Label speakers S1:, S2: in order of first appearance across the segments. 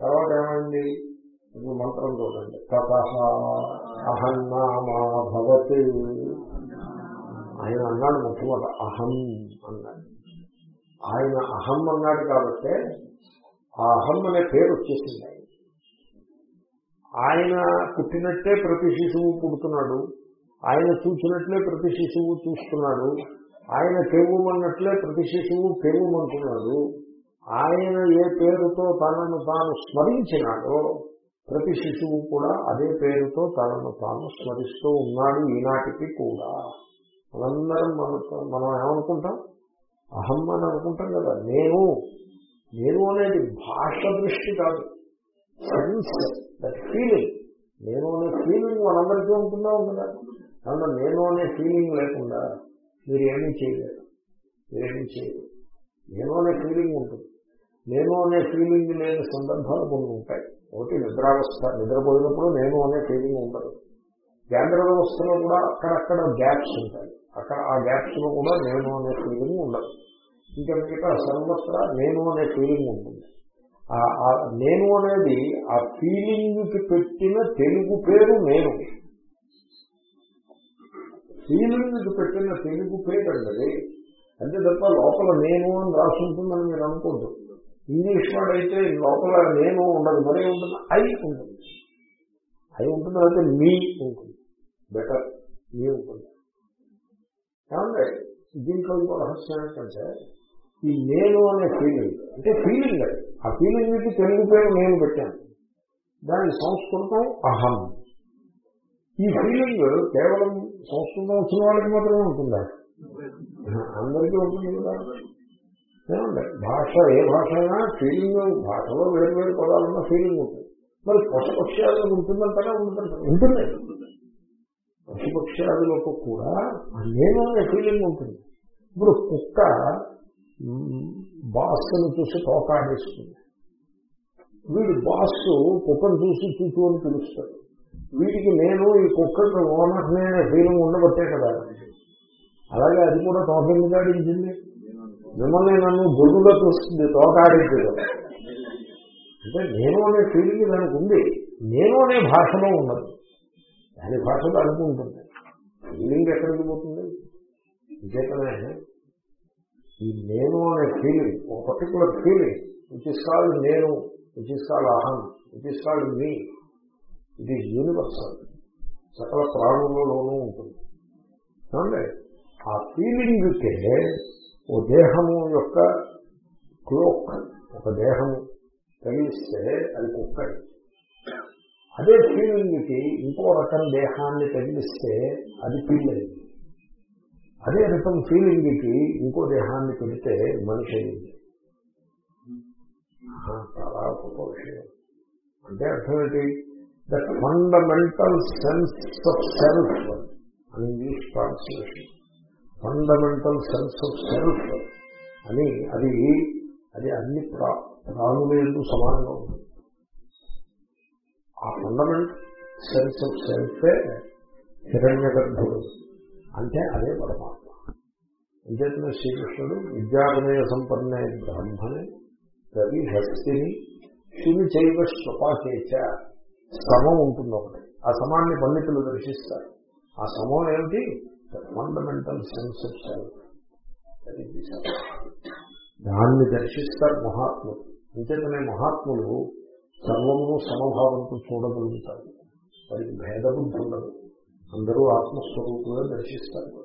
S1: తర్వాత ఏమైంది ఇప్పుడు మంత్రం చూడండి. తత అహన్నామా భవతి. ఆయన అన్నాడు మొట్టమొదట అహం అన్నాడు. ఆయన అహం అన్నాడు కాబట్టి ఆ అహం అనే పేరు వచ్చేసింది ఆయన ఆయన పుట్టినట్టే ప్రతి శిశువు పుడుతున్నాడు. ఆయన చూసినట్లే ప్రతి శిశువు చూస్తున్నాడు. ఆయన పెరుగుమన్నట్లే ప్రతి శిశువు పెరుగుమంటున్నాడు ఆయన ఏ పేరుతో తనను తాను స్మరించినాడో ప్రతి శిశువు కూడా అదే పేరుతో తనను తాను స్మరిస్తూ ఉన్నాడు ఈనాటికి కూడా. మనందరం మన మనం ఏమనుకుంటాం? అహం అని అనుకుంటాం కదా. నేను నేను అనేది భాష దృష్టి కాదు. సెన్స్ దట్ ఫీలింగ్ నేను అనే ఫీలింగ్ మనందరికీ ఉంటుందా ఉంటుందా? కావున నేను అనే ఫీలింగ్ లేకుండా మీరు ఏమీ చేయలేరు. మీరేమీ చేయలేరు. నేను అనే ఫీలింగ్ ఉంటుంది. నేను అనే ఫీలింగ్ లేని సందర్భాలు కొన్ని ఉంటాయి. ఒకటి నిద్రావస్థ నిద్రపోయినప్పుడు నేను అనే ఫీలింగ్ ఉండదు. జాగ్రత్త వ్యవస్థలో కూడా అక్కడక్కడ గ్యాప్స్ ఉంటాయి. అక్కడ ఆ గ్యాప్స్లో కూడా నేను అనే ఫీలింగ్ ఉండదు. ఇంకా మిగతా సర్వత్రా నేను అనే ఫీలింగ్ ఉంటుంది. ఆ- నేను అనేది ఆ ఫీలింగ్కి పెట్టిన తెలుగు పేరు నేను. ఫీలింగ్ పెట్టిన తెలుగు పేరు అండి అంతే తప్ప లోపల నేను అని రాసి ఉంటుందని మీరు అనుకుంటుంది ఇంగ్లీష్ వాడైతే లోపల నేను ఉండదు మరీ ఉంటుంది? ఐ ఉంటుంది. ఐ ఉంటుంది అయితే మీ ఉంటుంది. బెటర్ మీ ఉంటుంది. ఏమంటే దీంట్లో ఇంకో రహస్యం ఏంటంటే ఈ నేను అనే ఫీలింగ్ అంటే ఫీలింగ్ అది. ఆ ఫీలింగ్కి తెలుగు పేరు నేను పెట్టాను. దాని సంస్కృతం అహం. ఈ ఫీలింగ్ కేవలం సంస్కృతం వచ్చిన వాళ్ళకి మాత్రమే ఉంటుందా? అందరికీ ఉంటుంది కదా. ఏమండి? భాష ఏ భాష అయినా ఫీలింగ్ భాషలో వేరు వేరు పదాలున్న ఫీలింగ్ ఉంటుంది. మరి పశుపక్ష్యాదులు ఉంటుందంటారా ఉంటుందంటారా ఉంటుంది. పశుపక్ష్యాదులకు కూడా ఆ ఫీలింగ్ ఉంటుంది. ఇప్పుడు కుక్క బాస్ను చూసి తోకాడేస్తుంది వీడు బాస్ కుక్కను చూసి చూచు అని పిలుస్తాడు. వీడికి నేను ఈ కుక్కకి ఓనర్ అనే ఫీలింగ్ ఉండబట్టే కదా. అలాగే అది కూడా తోకెందుకు ఆడించింది. మిమ్మల్ని నన్ను గొడ్డుగా చూస్తుంది తోకాడింది అంటే నేను అనే ఫీలింగ్ దానికి ఉంది. నేను అనే భాషలో ఉండదు దాని భాషలో అనుకుంటుంది ఫీలింగ్ ఎక్కడికి పోతుంది? విజేతనే. ఈ నేను అనే ఫీలింగ్ ఒక particular feeling which is called నేను which is called aham which is called me ఇది యూనివర్సల్ సకల ప్రాణులలోనూ ఉంటుంది. ఏమండి? ఆ ఫీలింగ్కే ఓ దేహము యొక్క క్లోక్ ఒక దేహము తగిలిస్తే అది కుక్కడి అదే ఫీలింగ్కి ఇంకో రకం దేహాన్ని తగిలిస్తే అది పిల్లది. అదే రకం ఫీలింగ్కి ఇంకో దేహాన్ని పెడితే మనిషి అయింది చాలా గొప్ప విషయం. అంటే అర్థం ఏంటి? That fundamental sense of self అని English translation fundamental sense of self అని అది అది అన్ని ప్రా ప్రాణుల సమానంగా ఉంటుంది ఆ ఫండమెంటల్ సెన్స్ ఆఫ్ సెల్ఫే హిరణ్య గర్భుడు. అంటే అదే పరమాత్మ. అంచేతనే శ్రీకృష్ణుడు విద్యాగమయ సంపన్న బ్రాహ్మణే రవి హస్తిని శివి చైవ స్వపాకేచ సమం ఉంటుంది ఒకటి ఆ సమాన్ని పండితులు దర్శిస్తారు. ఆ సమం ఏమిటి? ఫండమెంటల్ సెన్స్ ఆఫ్ సెల్ఫ్ దాన్ని దర్శిస్తారు మహాత్ములు. అంచేతనే మహాత్ములు సర్వము సమభావంతో చూడగలుగుతారు. వారికి భేదబుద్ధి ఉండదు. అందరూ ఆత్మస్వరూపంగా దర్శిస్తారు.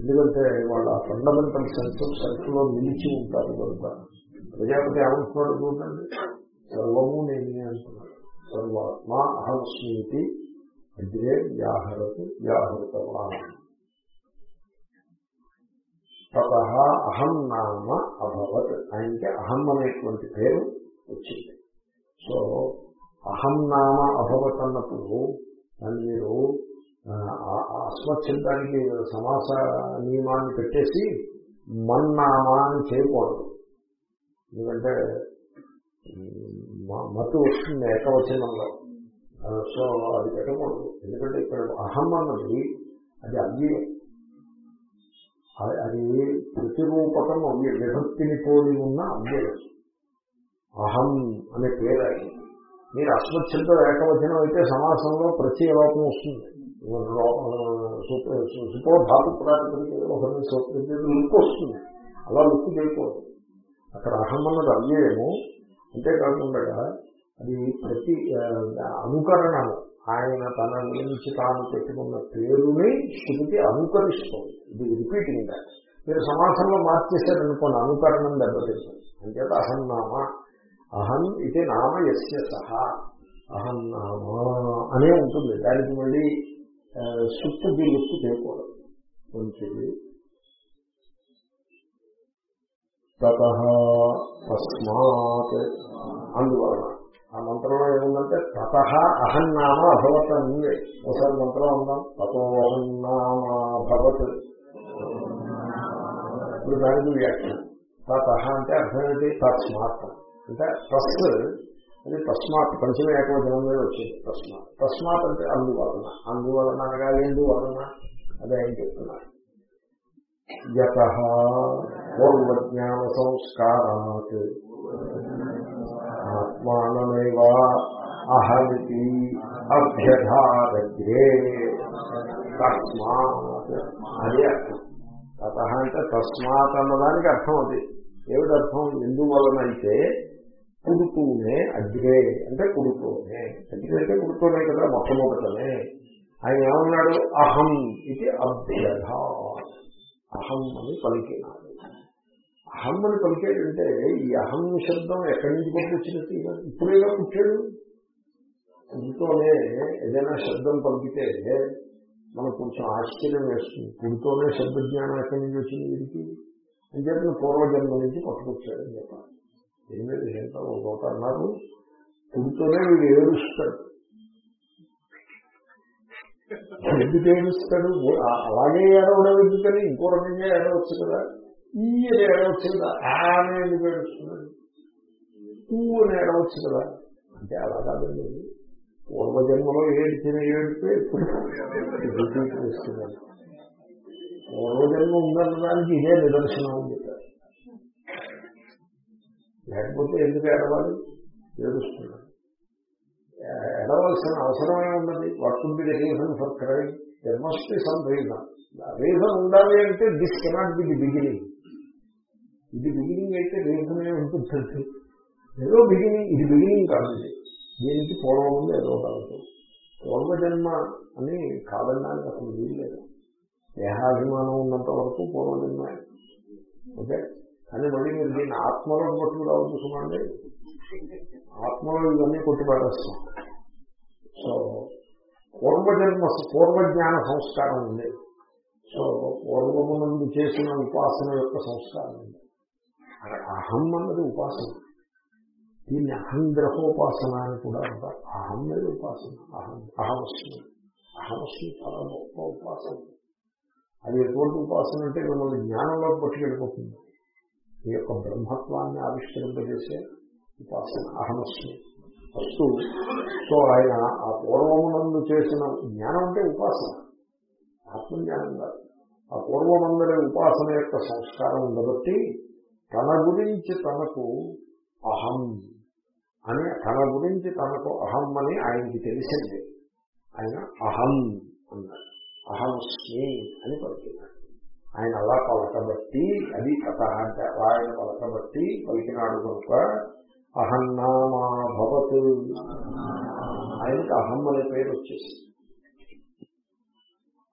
S1: ఎందుకంటే వాళ్ళ ఫండమెంటల్ సెన్స్ ఆఫ్ సెల్ఫ్లో నిలిచి ఉంటారు కనుక. ప్రజాపతి ఏమంటున్నాడు చూడండి? సర్వము నేనే అంటున్నాడు. సర్వాత్మ అహమస్మీతి అగ్రే వ్యాహరతు వ్యాహృతవా తత అహం నామ అభవత్ ఆయనకి అహం అనేటువంటి పేరు వచ్చింది. సో అహం నామ అభవత్ అన్నప్పుడు దాన్ని మీరు అస్వచ్ఛందానికి సమాస నియమాన్ని పెట్టేసి మన్నామా అని చేయకూడదు. ఎందుకంటే మ- మతు వస్తుంది ఏకవచనంలో. సో అది పెట్టకూడదు. ఎందుకంటే ఇక్కడ అహం అన్నది అది అవ్యయం అది- ప్రతిరూపకం అవ్య విభక్తిని పోలి ఉన్న అవ్యయం అహం అనే పేరు అయింది మీరు అశ్వచ్ఛంతో ఏకవచనం అయితే సమాసంలో ప్రత్యయ లోపం వస్తుంది. సుపోధాతు ప్రాతిపదిక ఒకరిని లుక్ వస్తుంది. అలా లుక్ చేయకూడదు. అక్కడ అహం అన్నది అవ్యయము. అంతేకాకుండా అది ప్రతి అనుకరణము. ఆయన తన గురించి తాను పెట్టుకున్న పేరుని శృతి అనుకరిస్తుంది. ఇది రిపీటింగ్ దాట్ మీరు సమాసంలో మార్చేశారనుకోండి అనుకరణం దెబ్బతింటుంది. అంచేత అహం నామ అహం ఇది నామ ఎస్య సహ అహం నామ అనే ఉంటుంది. దానికి మళ్ళీ సుత్తు గిలుత్తు చేయకూడదు మంచిది తస్మాత్ అందువలన. ఆ మంత్రంలో ఏముందంటే తత అహన్నామ అభవత్ అని ఉంది. ఒకసారి మంత్రం ఉందాం తతోహన్నామ భవత్ ఇప్పుడు దానికి వ్యాఖ్య. తత అంటే అర్థం ఏంటి? తస్మాత్. అంటే తస్ అది తస్మాత్. పంచమ ఏకవచనం మీద వచ్చింది తస్మాత్. తస్మాత్ అంటే అందువలన. అందువలన అనగా ఎందువలన అదే ఏం చెప్తున్నారు. యత పూర్వజ్ఞాన సంస్కారాత్. ఆత్మానమేవ అహమితి అభ్యధారగ్రే తస్మాత్ అది అర్థం. తత అంటే తస్మాత్ అన్నదానికి అర్థం అది. ఏమిటర్థం ఎందువలనైతే కుడుతూనే అగ్రే అంటే కుడుతూనే. అగ్రే అంటే కుడుతూనే కదా మొట్టమొదటనే. ఆయన ఏమన్నాడు? అహం ఇది అభ్యధ అహం అని పలికినాడు. అహమ్మని అని పలికేటంటే ఈ అహం శబ్దం ఎక్కడి నుంచి పంపించినట్టు ఇప్పుడేగా పుట్టాడు. పుడుతోనే ఏదైనా శబ్దం పలికితే మనకు కొంచెం ఆశ్చర్యం వేస్తుంది. పుడుతోనే శబ్ద జ్ఞానం ఎక్కడి నుంచి వచ్చింది వీరికి అని చెప్పిన పూర్వజన్మ నుంచి పట్టుకొచ్చాడని చెప్పాలి. ఏం లేదు ఏంటో ఒక అన్నారు. పుడుతోనే వీడు ఏడుస్తాడు. ఎందుకు ఏడుస్తాడు? అలాగే ఏడవడం ఎందుకని ఇంకో రకంగా ఏడవచ్చు కదా. ఈ అని ఏడవచ్చు కదా ఆమె ఎందుకు ఏడుస్తున్నాడు పువ్వు అని ఏడవచ్చు కదా అంటే అలా కాదండి. పూర్వజన్మలో ఏడ్చిన ఏడితే ఇప్పుడు. వస్తున్నాడు పూర్వజన్మ ఉందన్నదానికి ఇదే నిదర్శనం అని చెప్పారు. లేకపోతే ఎందుకు ఏడవాలి? ఏడుస్తున్నాడు. ఎడవలసిన అవసరమే ఉన్నది what reason for crime there must be some reason reason ఉండాలి అంటే this cannot be the beginning ఇది బిగినింగ్ అయితే దీర్ఘమే ఏ ఉంటుంది ఏదో బిగినింగ్ ఇది బిగినింగ్ కాదు ఇది. దీనికి పూర్వం ఉంది ఏదో కాదు పూర్వజన్మ అని కాదనడానికి అసలు వీల్లేదు దేహాభిమానం ఉన్నంత వరకు పూర్వజన్మ ఓకే? కానీ మళ్ళీ మీరు దీన్ని ఆత్మలో పట్టుకురావు చూసుకోండి. ఆత్మలో ఇవన్నీ కొట్టిపడేస్తాం సో పూర్వజన్మ పూర్వజ్ఞాన సంస్కారం ఉంది. సో పూర్వమునందు చేసిన ఉపాసన యొక్క సంస్కారం ఉంది. అహం అన్నది ఉపాసన. దీన్ని అహంగ్రహోపాసన అని కూడా అంటారు. అహం మీద ఉపాసన. అహం అహమస్మి. అహమస్మి చాలా గొప్ప ఉపాసన. అది ఎటువంటి ఉపాసన అంటే మిమ్మల్ని జ్ఞానంలో పట్టుకెళ్ళిపోతుంది. మీ యొక్క బ్రహ్మత్వాన్ని ఆవిష్కరింపజేసే ఉపాసన అహమస్మి. ఫస్ట్ సో ఆయన ఆ పూర్వమునందు చేసిన జ్ఞానం అంటే ఉపాసన. ఆత్మజ్ఞానం కాదు. ఆ పూర్వమందరి ఉపాసన యొక్క సంస్కారం ఉండబట్టి తన గురించి తనకు అహం అని తన గురించి తనకు అహం అని ఆయనకి తెలిసింది. ఆయన అహం అన్నాడు. అహమస్మి అని పలికినాడు. ఆయన అలా పలకబట్టి అది కథ అంటే అలా ఆయన పలకబట్టి పలికినాడు కనుక అహన్నామా భవత్. ఆయనకి అహం అనే పేరు వచ్చేసింది.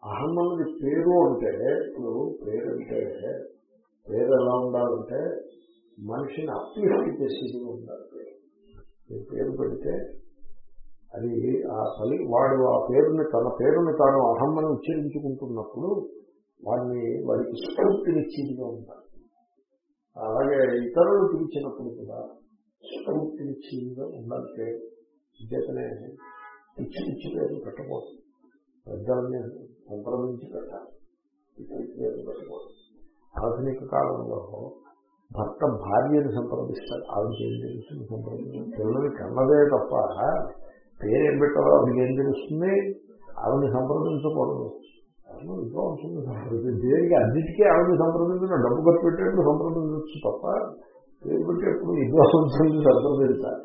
S1: అహం అన్నది పేరు అంటే ఇప్పుడు పేరు అంటే పేరు ఎలా ఉండాలంటే మనిషిని అప్లిఫ్ట్ చేసేది ఉండాలి. పేరు పేరు పెడితే అది ఆ పలి వాడు ఆ పేరుని తన పేరుని తాను అహమ్మని ఉచ్చరించుకుంటున్నప్పుడు వాడిని వాడికి స్ఫూర్తినిచ్చేదిగా ఉండాలి. అలాగే ఇతరులు పిలిచినప్పుడు కూడా స్ఫూర్తినిచ్చేదిగా ఉండాలంటే చేతనే పిచ్చి పిచ్చి పేరు పెట్టకూడదు. పెద్దలని సంప్రదించి పెట్టాలి. పిచ్చి పేరు పెట్టకూడదు. ఆధునిక కాలంలో భర్త భార్యను సంప్రదిస్తాడు ఆవిడ ఏం తెలుస్తుంది సంప్రదించాలి పిల్లలు కన్నదే తప్ప పేరేం పెట్టాలో ఆవిడకి ఏం తెలుస్తుంది? ఆవిడని సంప్రదించకూడదు. ఇంట్లో ఉంటుంది. సంప్రదించి దేనికి అన్నిటికీ ఆవిడని సంప్రదించిన డబ్బు ఖర్చు పెట్టేప్పుడు సంప్రదించవచ్చు తప్ప పేరు పెట్టి ఎప్పుడు విద్వాంసులు సంప్రదించాలి.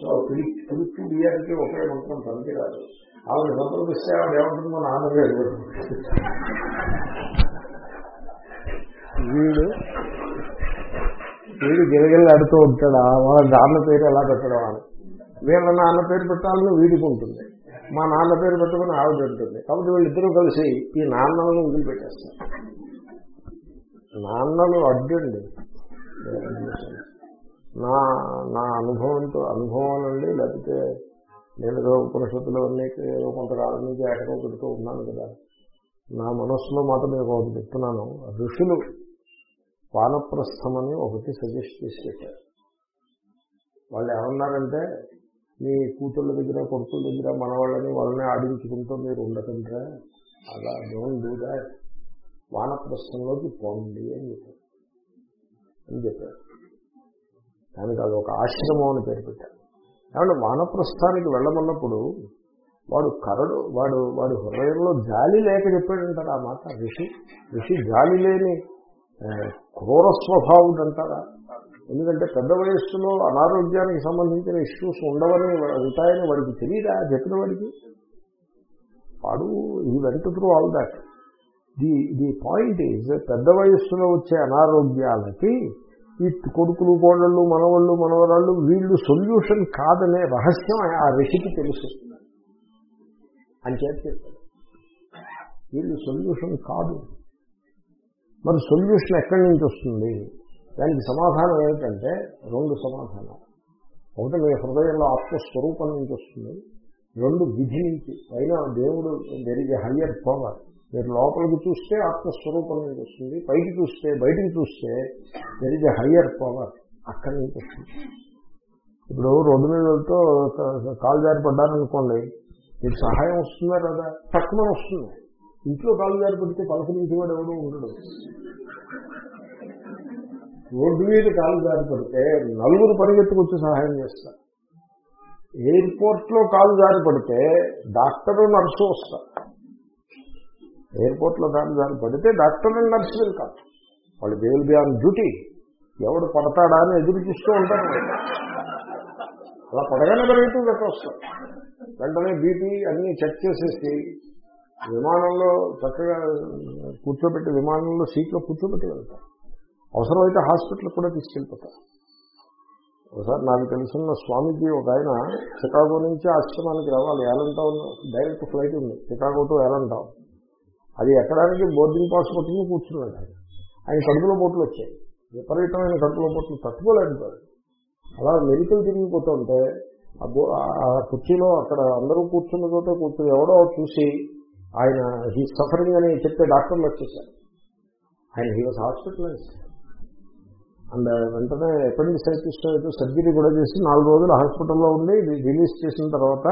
S1: సో పిలిచి పిలిచి బియ్యానికి ఒకే మంత్రం పనికిరాదు ఆవిడ సంప్రదిస్తే ఆవిడ ఏమంటుందో మా నాన్నగారు వీడు వీడు గిలగిల్లాడుతూ ఉంటాడా. వాళ్ళ నాన్న పేరు ఎలా పెట్టడం అని. వీళ్ళ నాన్న పేరు పెట్టాలని వీడికి ఉంటుంది. మా నాన్న పేరు పెట్టుకుని ఆవిడ ఉంటుంది. కాబట్టి వీళ్ళిద్దరూ కలిసి ఈ నాన్నలను వదిలిపెట్టేస్తారు. నాన్నలు అడ్డండి. నా నా అనుభవంతో అనుభవం అండి లేకపోతే నేను ఏదో ఉపనిషత్తులు అన్నీ ఏదో కొంతకాలం నుంచి ఏటకో పెడుతూ ఉన్నాను కదా. నా మనస్సులో మాత్రం నేను ఒకటి చెప్తున్నాను. ఋషులు వానప్రస్థమని ఒకటి సజెస్ట్ చేసి పెట్టారు వాళ్ళు ఏమన్నారంటే మీ కూతుళ్ళ దగ్గర కొడుకుల దగ్గర మన వాళ్ళని వాళ్ళని ఆడించుకుంటూ మీరు ఉండకంటే అలా డోంట్ డూ దాట్. వానప్రస్థంలోకి పోండి అని చెప్పారు. అని చెప్పారు. దానికి అది ఒక ఆశ్రమం అని పేరు పెట్టారు. కాబట్టి వానప్రస్థానికి వెళ్ళమన్నప్పుడు వాడు కరడు వాడు వాడి హృదయంలో జాలి లేక చెప్పాడంటారు ఆ మాట. ఋషి ఋషి జాలి లేని క్రూర స్వభావుడు అంటారా ఎందుకంటే పెద్ద వయస్సులో అనారోగ్యానికి సంబంధించిన ఇష్యూస్ ఉండవని ఉంటాయని వాడికి తెలియదా చెప్పిన వాడికి? వాడు ఈ went through all that. The the point is పెద్ద వయస్సులో వచ్చే అనారోగ్యాలకి ఈ కొడుకులు కోడళ్ళు మనవాళ్ళు మనవరాళ్ళు వీళ్ళు సొల్యూషన్ కాదనే రహస్యం ఆ ఋషికి తెలుసు. అని చెప్పి వీళ్ళు సొల్యూషన్ కాదు. మరి సొల్యూషన్ ఎక్కడి నుంచి వస్తుంది? దానికి సమాధానం ఏమిటంటే రెండు సమాధానాలు. ఒకటి మీ హృదయంలో ఆత్మస్వరూపం నుంచి వస్తుంది. రెండు విధి నుంచి. పైన దేవుడు జరిగే హయ్యర్ పవర్ మీరు లోపలికి చూస్తే ఆత్మస్వరూపం నుంచి వస్తుంది. పైకి చూస్తే బయటికి చూస్తే జరిగే హయ్యర్ పవర్ అక్కడి నుంచి వస్తుంది. ఇప్పుడు రోడ్డు మీద వెళ్తూ కాలు జారి పడ్డారనుకోండి మీకు సహాయం వస్తుందా కదా తక్కువ వస్తుంది. ఇంట్లో కాలు జారి పెడితే పలకరించేవాడు ఎవడో ఉండడు. రోడ్డు మీద కాలు జారి పడితే నలుగురు పరిగెత్తుకొచ్చి సహాయం చేస్తారు. ఎయిర్పోర్ట్లో కాలు జారి పడితే డాక్టరు నర్సు వస్తారు. ఎయిర్పోర్ట్లో కాలు జారి పడితే డాక్టర్ అండ్ నర్సు వెళ్తారు. వాళ్ళు they will be on duty. ఎవడు పడతాడా అని ఎదురు చూస్తూ ఉంటారు. అలా పడగానే పరిగెత్తు వస్తారు. వెంటనే బీపీ అన్ని చెక్ చేసేసి విమానంలో చక్కగా కూర్చోబెట్టి విమానంలో సీట్లో కూర్చోబెట్టి వెళ్తారు. అవసరమైతే హాస్పిటల్ కూడా తీసుకెళ్ళిపోతారు. ఒకసారి నాకు తెలుసున్న స్వామీజీ ఒక ఆయన చికాగో నుంచి ఆశ్రమానికి రావాలి. ఏలంటౌన్ డైరెక్ట్ ఫ్లైట్ ఉంది. చికాగో టు ఏలంటౌన్ అది ఎక్కడానికి బోర్డింగ్ పాస్ పట్టుకుని కూర్చున్నాడు ఆయన. ఆయన కడుపులో పోట్లు వచ్చాయి. విపరీతమైన కడుపులో పోట్లు తట్టుకోలేకపోయాడు. అలా మెడికల్ తిరిగిపోతుంటే ఆ కుర్చీలో అక్కడ అందరూ కూర్చున్న చోట కూర్చుని ఎవడో చూసి ఆయన హీ సఫరింగ్ అని చెప్పే డాక్టర్లు వచ్చేసారు. ఆయన హీ వాజ్ హాస్పిటలైజ్ అండ్ వెంటనే అపెండిసైటిస్ ఏదో సర్జరీ కూడా చేసి నాలుగు రోజులు హాస్పిటల్లో ఉండి రిలీజ్ చేసిన తర్వాత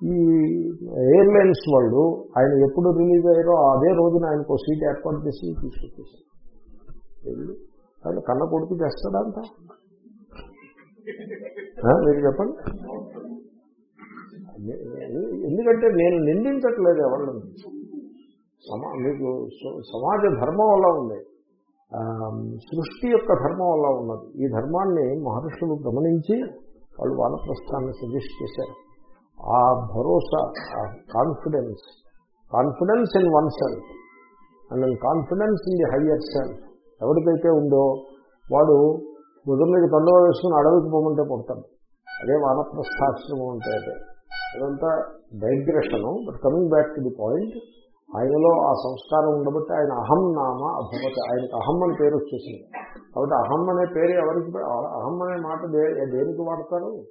S1: ఈ ఎయిర్లైన్స్ వాళ్ళు ఆయన ఎప్పుడు రిలీజ్ అయ్యారో అదే రోజున ఆయనకు సీట్ ఏర్పాటు చేసి తీసుకొచ్చేసారు. ఆయన కన్న కొడుకు చేస్తాడా మీరు చెప్పండి. ఎందుకంటే నేను నిందించట్లేదు ఎవరిని. సమా మీకు సమాజ ధర్మం అలా ఉంది. సృష్టి యొక్క ధర్మం అలా ఉన్నది. ఈ ధర్మాన్ని మహర్షులు గమనించి వాళ్ళు వానప్రస్థాన్ని సజెస్ట్ చేశారు. ఆ భరోసా confidence confidence in one self and confidence in the higher self ఎవరికైతే ఉందో వాడు బుధం మీద కండువా వేసుకుని అడవికి పోమంటే పుడతాడు అదే వానప్రస్థాశ్రమం అంటే అదే. అదంతా digression. But coming back to the point ఆయనలో ఆ సంస్కారం ఉండబట్టి ఆయన అహం నామ అభవతి. ఆయనకు అహం అని పేరు వచ్చేసింది. కాబట్టి అహం అనే పేరు ఎవరికి అహం అనే మాట దేనికి వాడతారు?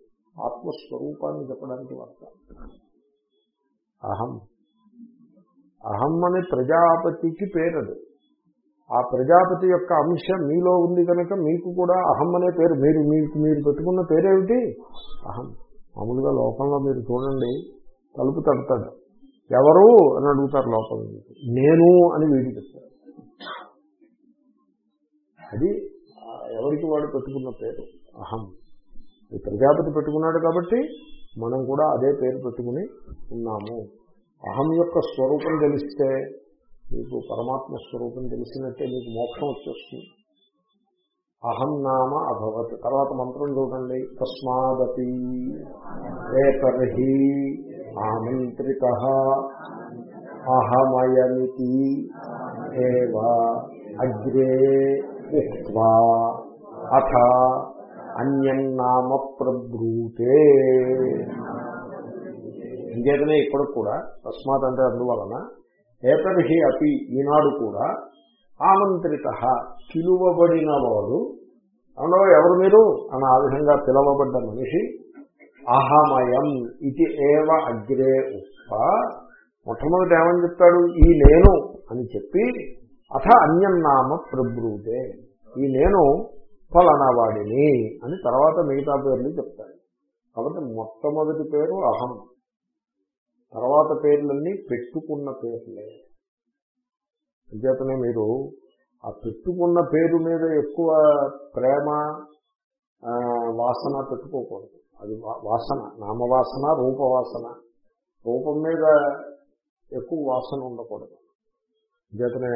S1: ఆత్మస్వరూపాన్ని చెప్పడానికి వాడతారు. అహం. అహం అనే ప్రజాపతికి పేరు అది. ఆ ప్రజాపతి యొక్క అంశం మీలో ఉంది కనుక మీకు కూడా అహం అనే పేరు మీరు మీకు మీరు పెట్టుకున్న పేరేమిటి? అహం. మామూలుగా లోకంలో మీరు చూడండి తలుపు తడతాడు. ఎవరు అని అడుగుతారు లోపల నేను అని వీడి చెప్తారు అది ఎవరికి వాడు పెట్టుకున్న పేరు? అహం. ఈ ప్రజాపతి పెట్టుకున్నాడు కాబట్టి మనం కూడా అదే పేరు పెట్టుకుని ఉన్నాము. అహం యొక్క స్వరూపం తెలిస్తే మీకు పరమాత్మ స్వరూపం తెలిసినట్టే మీకు మోక్షం వచ్చేస్తుంది. అహం నామ అభవత్. తర్వాత మంత్రం చూడండి. తస్మాదపి ఏతర్హి ఆమంత్రిత అహమయమితి అగ్రే ఉక్వా అథ అన్యం నామ ప్రబ్రూతే ఇంకేతనే ఇప్పుడు కూడా తస్మాత్ అంటే అందువలన ఏతర్హి అపి ఈనాడు కూడా ఆమంత్రిత. పిలువబడిన వాడు అవునో ఎవరు మీరు? అని ఆ విధంగా పిలవబడ్డ మనిషి అహమయం ఇది ఏవ అగ్రే ఉప్ప మొట్టమొదటి ఏమని చెప్తాడు? ఈ నేను అని చెప్పి అథ అన్యన్నామ ప్రబ్రూతే. ఈ నేను ఫలనవాడిని అని తర్వాత మిగతా పేర్లు చెప్తాడు. కాబట్టి మొట్టమొదటి పేరు అహం. తర్వాత పేర్లన్నీ పెట్టుకున్న పేర్లే. అంచేతనే మీరు ఆ పెట్టుకున్న పేరు మీద ఎక్కువ ప్రేమ వాసన పెట్టుకోకూడదు. అది వా- వాసన నామవాసన రూపవాసన. రూపం మీద ఎక్కువ వాసన ఉండకూడదు. అంచేతనే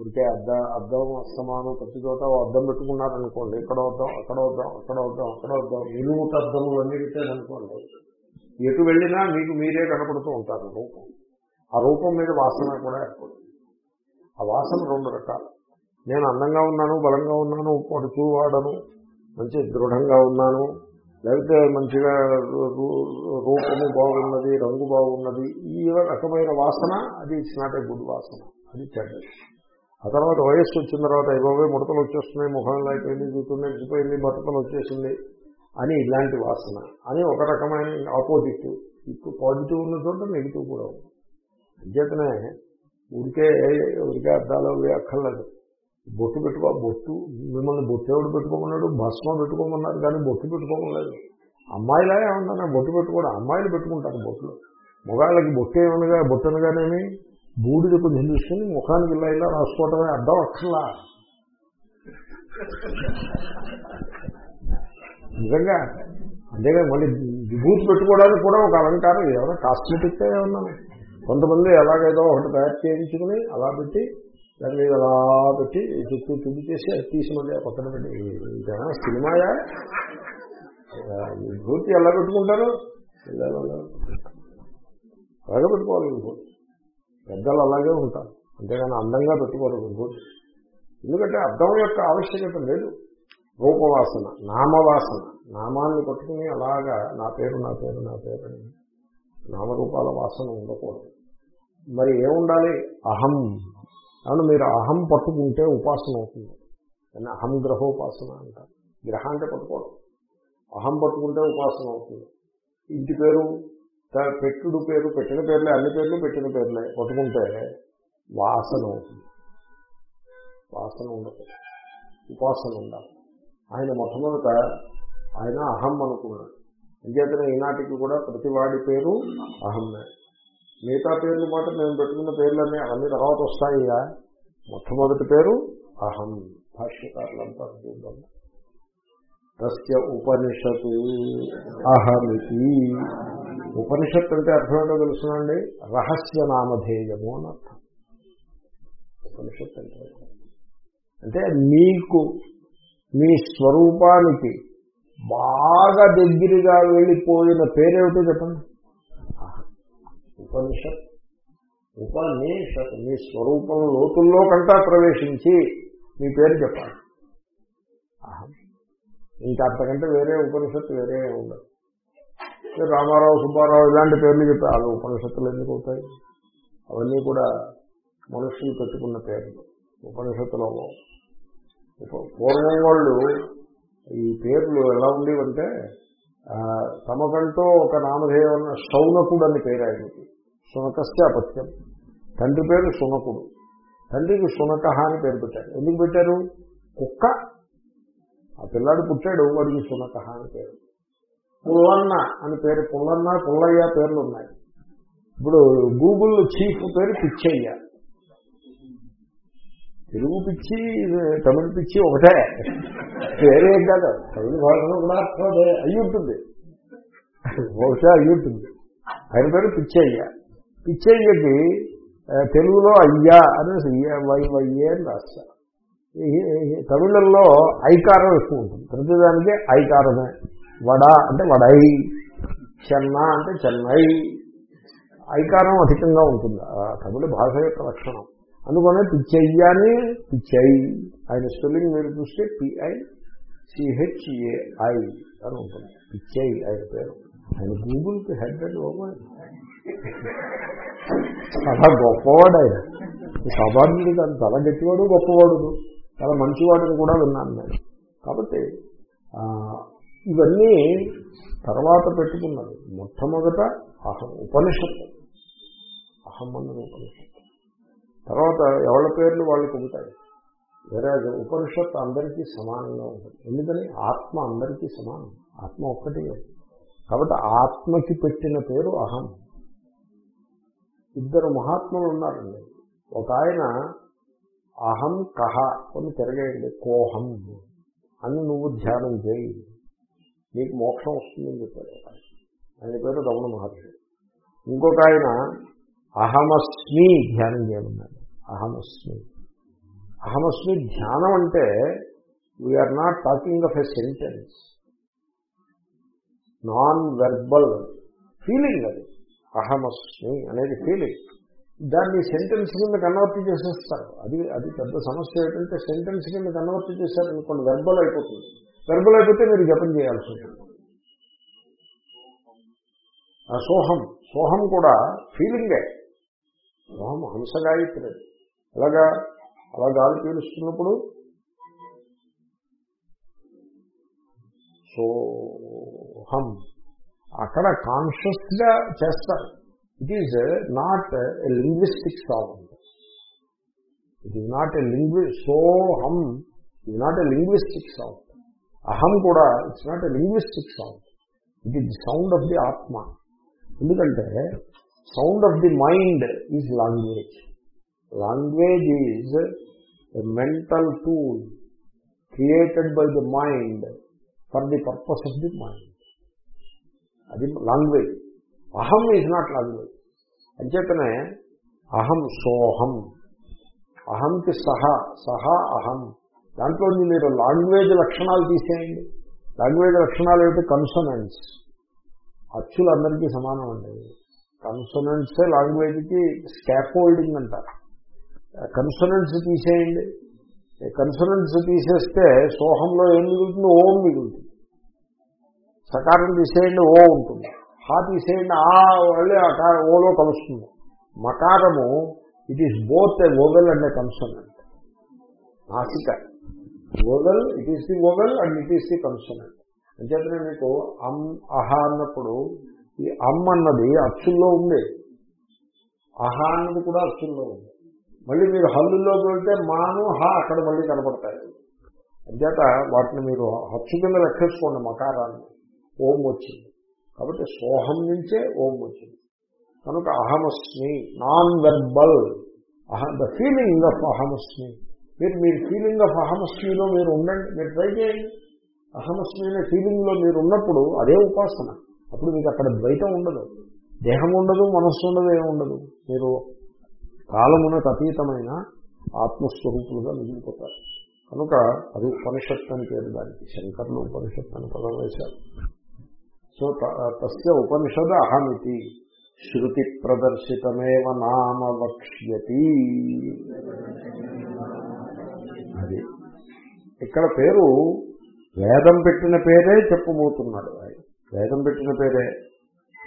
S1: ఉడికే అద్ద అద్దం అస్తమానం ప్రతి చోట అద్దం పెట్టుకున్నారనుకోండి ఇక్కడ వద్దాం అక్కడ వద్దాం అక్కడ వద్దాం అక్కడ వద్దాం నిలువుట అద్దములు అన్ని పెట్టారనుకోండి ఎటు వెళ్ళినా మీకు మీరే కనపడుతూ ఉంటారు రూపం. ఆ రూపం మీద వాసన కూడా ఏర్పడుతుంది ఆ వాసన రెండు రకాలు. నేను అందంగా ఉన్నాను బలంగా ఉన్నాను పడుచు వాడను మంచి దృఢంగా ఉన్నాను లేకపోతే మంచిగా రూ- రూపము బాగున్నది రంగు బాగున్నది ఈ రకమైన వాసన అది ఇట్స్ నాట్ ఏ గుడ్ వాసన అది చెడ్డ. ఆ తర్వాత వయస్సు వచ్చిన తర్వాత అయిపోయి ముడతలు వచ్చేస్తున్నాయి ముఖంలో అయిపోయింది జుట్టు నెగ్గిపోయింది బట్టతలు వచ్చేసింది అని ఇలాంటి వాసన. అని ఒక రకమైన ఆపోజిట్ ఇప్పుడు పాజిటివ్ ఉన్న చోట నెగిటివ్ కూడా ఉంది. అంచేతనే ఊరికే ఊరికే అద్దాలు అవి అక్కర్లేదు. బొట్టు పెట్టుకో బొట్టు మిమ్మల్ని బొట్టు పెట్టుకోమన్నాడు భస్మం పెట్టుకోమన్నారు కానీ బొట్టు పెట్టుకోమలేదు. అమ్మాయిలా ఏమన్నా బొట్టు పెట్టుకోవడం అమ్మాయిలు పెట్టుకుంటారు బొట్టులు. మొగాళ్ళకి బొట్టు ఏమనగా బొట్టను కానీ బూడిద కొంచెం తీసుకుని ముఖానికి ఇలా ఇలా రాసుకోవటమే అర్థం అక్కర్లా. నిజంగా అంతేగా మళ్ళీ విభూతి పెట్టుకోవడానికి కూడా ఒక అలంకారం ఏమైనా కాస్మెటిక్ ఏమన్నా? కొంతమంది ఎలాగేదో ఒకటి తయారు చేయించుకుని అలా పెట్టి దాని మీద అలా పెట్టి చుట్టూ తుడి చేసి అది తీసి మళ్ళీ పక్కన పెట్టి ఇదేనా సినిమాయా? ఆ, విభూతి ఎలా పెట్టుకుంటారు? అలాగే పెట్టుకోవాలి విభూతి పెద్దలు అలాగే ఉంటారు. అంతేగాని అందంగా పెట్టుకోరు విభూతి ఎందుకంటే అర్థం యొక్క ఆవశ్యకత లేదు. రూపవాసన నామవాసన. నామాన్ని పట్టుకుని అలాగా నా పేరు నా పేరు నా పేరు అని నామరూపాల వాసన ఉండకూడదు. మరి ఏముండాలి? అహం. కానీ మీరు అహం పట్టుకుంటే ఉపాసన అవుతుంది. కానీ అహం గ్రహోపాసన అంటారు. గ్రహ అంటే పట్టుకోవడం. అహం పట్టుకుంటే ఉపాసన అవుతుంది. ఇంటి పేరు పెట్టుడు పేరు పెట్టిన పేర్లే అన్ని పేర్లు పెట్టిన పేర్లే పట్టుకుంటే వాసన అవుతుంది. వాసన ఉండకూడదు. ఉపాసన ఉండాలి. ఆయన మొట్టమొదట ఆయన అహం అనుకున్నాడు. అంచేతనే ఈనాటికి కూడా ప్రతివాడి పేరు అహమ్మే. మిగతా పేర్లు మాట నేను పెట్టుకున్న పేర్లన్నీ అవన్నీ తర్వాత వస్తాయిగా. మొట్టమొదటి పేరు అహం. భాష్యకారులంతా చూద్దాం. తస్య ఉపనిషత్తు అహమితి. ఉపనిషత్తు అంటే అర్థమేటో తెలుసునండి? రహస్య నామధేయము అని అర్థం. ఉపనిషత్తు అంటే అంటే మీకు మీ స్వరూపానికి బాగా దగ్గరగా వెళ్ళిపోయిన పేరేమిటో చెప్పండి. ఉపనిషత్. ఉపనిషత్ మీ స్వరూపం లోతుల్లో కంటా ప్రవేశించి మీ పేరు చెప్పాలి. ఇంకా అంతకంటే వేరే ఉపనిషత్తు వేరే ఉండదు. రామారావు సుబ్బారావు ఇలాంటి పేర్లు చెప్పి వాళ్ళు ఉపనిషత్తులు ఎందుకు అవుతాయి? అవన్నీ కూడా మనుషులు పెట్టుకున్న పేర్లు. ఉపనిషత్తులో అవ్వవు. ఉప- పూర్వం వాళ్ళు ఈ పేర్లు ఎలా ఉండేవంటే తమకంటూ ఒక నామధేయం శౌనకుడు అని పేరు ఆయనకి. శునకస్య అపత్యం తండ్రి పేరు శునకుడు. తండ్రికి శునక అని పేరు పెట్టారు. ఎందుకు పెట్టారు? కుక్క. ఆ పిల్లాడు పుట్టాడు వాడికి శునక అని పేరు. పుల్లన్న అని పేరు పుల్లన్న పుల్లయ్య పేర్లు ఉన్నాయి. ఇప్పుడు గూగుల్ చీఫ్ పేరు పిచ్చయ్య. తెలుగు పిచ్చి తమిళ పిచ్చి ఒకటే. వేరే కాదు. తమిళ భాషలో కూడా అయి ఉంటుంది. బహుశా అయి ఉంటుంది. ఆయన పేరు పిచ్చయ్య. పిచ్చయ్యకి తెలుగులో అయ్యా అనేసి వై వయ్యే అని రాస్తారు. తమిళంలో ఐకారం ఎక్కువ ఉంటుంది. ప్రతిదానికి ఐకారమే. వడ అంటే వడై చెన్న అంటే చెన్నై. ఐకారం అధికంగా ఉంటుంది. ఆ తమిళ భాష యొక్క లక్షణం. అందుకనే పిచ్చయ్య అని పిచ్చై. ఆయన స్పెల్లింగ్ మీరు చూస్తే పిఐ సిహెచ్ఏఐ అని ఉంటుంది. పిచ్చై ఆయన పేరు. ఆయన గూగుల్కి హెడ్ అండ్ ఓవర్ చాలా గొప్పవాడు ఆయన. సామాన్యుడు కాదు చాలా గట్టివాడు గొప్పవాడు చాలా మంచివాడిని కూడా విన్నాను నేను. కాబట్టి ఇవన్నీ తర్వాత పెట్టుకున్నది మొట్టమొదట అహం ఉపనిషత్తు. అహం అన్నది ఉపనిషత్తు. తర్వాత ఎవరి పేర్లు వాళ్ళకి ఉంటాయి వేరే ఉపనిషత్తు అందరికీ సమానంగా ఉంటుంది. ఎందుకని? ఆత్మ అందరికీ సమానం. ఆత్మ ఒక్కటే. కాబట్టి ఆత్మకి పెట్టిన పేరు అహం. ఇద్దరు మహాత్ములు ఉన్నారండి. ఒక ఆయన అహం కహ కొన్ని తిరగేయండి. కోహం అని నువ్వు ధ్యానం చేయి. నీకు మోక్షం వస్తుందని చెప్పాడు ఆయన. ఆయన పేరు రమణ మహర్షి. ఇంకొక ఆయన అహమస్మి ధ్యానం చేయమన్నాడు. అహమస్మి. అహమస్మి ధ్యానం అంటే we are not talking of a sentence non verbal feeling అది. అహమస్మి అనేది ఫీలింగ్ దాన్ని సెంటెన్స్ కింద కన్వర్ట్ చేసేస్తారు. అది అది పెద్ద సమస్య ఏంటంటే సెంటెన్స్ కింద కన్వర్ట్ చేశారనుకోండి వెర్బల్ అయిపోతుంది. వెర్బల్ అయిపోతే మీరు జపం చేయాల్సి ఉంటుంది. సోహం సోహం కూడా ఫీలింగే హంస గాయత్రి అలాగా అలా గాలి పీలుస్తున్నప్పుడు? సోహం. అక్కడ కాన్షియస్గా చేస్తారు. It is not a linguistic song it is not a లింగ్వి సోహం. It not a linguistic song అహం కూడా it's not a linguistic song it is sound of the ఆత్మ. ఎందుకంటే sound of the mind is language language is a mental tool created by the mind for the purpose of the mind అది language అహం is not language అంచేతనే అహం సోహం. అహంకి సహా సహా అహం. దాంట్లో మీరు లాంగ్వేజ్ లక్షణాలు తీసేయండి. లాంగ్వేజ్ లక్షణాలు ఏమిటి? కన్సనెంట్స్ అచ్చులు అందరికీ సమానం అండి కన్సనెంట్సే లాంగ్వేజ్కి స్కాఫోల్డింగ్ అంటారు. కన్సనెంట్స్ తీసేయండి. కన్సనెంట్స్ తీసేస్తే సోహంలో ఏం మిగులుతుంది ఓం మిగులుతుంది. సకారం తీసేయండి ఓ ఉంటుంది. హా తీసేయండి ఆ వెళ్ళి ఆ ఓలో కలుస్తుంది. మకారము it is both a vocal and a consonant నాసిక. Vocal it is the vocal and it is the consonant అంచేతనే మీకు అం అహ అన్నప్పుడు ఈ అమ్మ అన్నది అచ్చుల్లో ఉంది. అహ అన్నది కూడా అచ్చుల్లో ఉంది. మళ్ళీ మీరు హల్లుల్లోకి వెళ్తే మాను హా అక్కడ మళ్ళీ కనపడతాయి. అంచేత వాటిని మీరు హచ్చు కింద లెక్కేసుకోండి మకారాన్ని. ఓం వచ్చింది. కాబట్టి సోహం నుంచే ఓం వచ్చింది. కనుక అహమస్మి non verbal ah the feeling of అహమస్మి. మీరు మీరు ఫీలింగ్ ఆఫ్ అహమస్మిలో మీరు ఉండండి మీరు ట్రై చేయండి. అహమస్మి అనే ఫీలింగ్లో మీరు ఉన్నప్పుడు అదే ఉపాసన. అప్పుడు మీకు అక్కడ ద్వైతం ఉండదు. దేహం ఉండదు మనస్సు ఉండదు ఏముండదు మీరు కాలమునకు అతీతమైన ఆత్మస్వరూపులుగా మిగిలిపోతారు. కనుక అది ఉపనిషత్తు అని పేరు దానికి. శంకర్లు ఉపనిషత్తు అని పదం వేశారు. సో తస్య ఉపనిషద్ అహమితి. శృతి ప్రదర్శితమేవ నామ వక్ష్యతి. అది. ఇక్కడ పేరు వేదం పెట్టిన పేరే చెప్పబోతున్నాడు. వేదం పెట్టిన పేరే.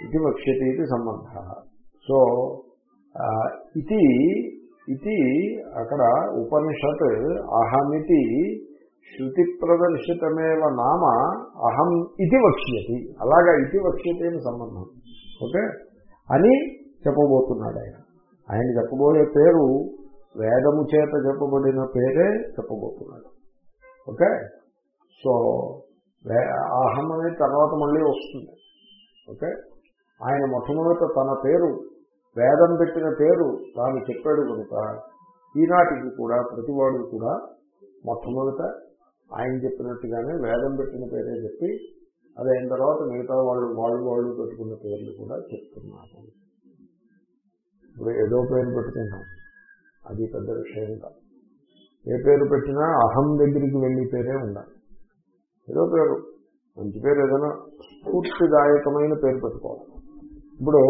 S1: ఇది వక్ష్యతి ఇది సంబంధ. సో ఇది ఇది అక్కడ ఉపనిషత్ అహమితి శృతి ప్రదర్శితమేవ నామ అహం ఇది వక్ష్యతి. అలాగా ఇది వక్ష్యతి అని సంబంధం. ఓకే? అని చెప్పబోతున్నాడు ఆయన. ఆయన చెప్పబోయే పేరు వేదము చేత చెప్పబడిన పేరే చెప్పబోతున్నాడు. ఓకే? సో అహం అనేది తర్వాత మళ్ళీ వస్తుంది. ఓకే? ఆయన మొట్టమొదట తన పేరు వేదం పెట్టిన పేరు తాను చెప్పాడు కనుక ఈనాటికి కూడా ప్రతివాడు కూడా మొట్టమొదట ఆయన చెప్పినట్టుగానే వేదం పెట్టిన పేరే చెప్పి అదైన అయిన తర్వాత మిగతా వాళ్ళు వాళ్ళు వాళ్ళు పెట్టుకున్న పేర్లు కూడా చెప్తున్నారు. ఇప్పుడు ఏదో పేరు పెట్టుకున్నాం అది పెద్ద విషయం కాదు. ఏ పేరు పెట్టినా అహం దగ్గరికి వెళ్ళి పేరే ఉండాలి. ఏదో పేరు. మంచి పేరు ఏదైనా స్ఫూర్తిదాయకమైన పేరు పెట్టుకోవాలి. ఇప్పుడు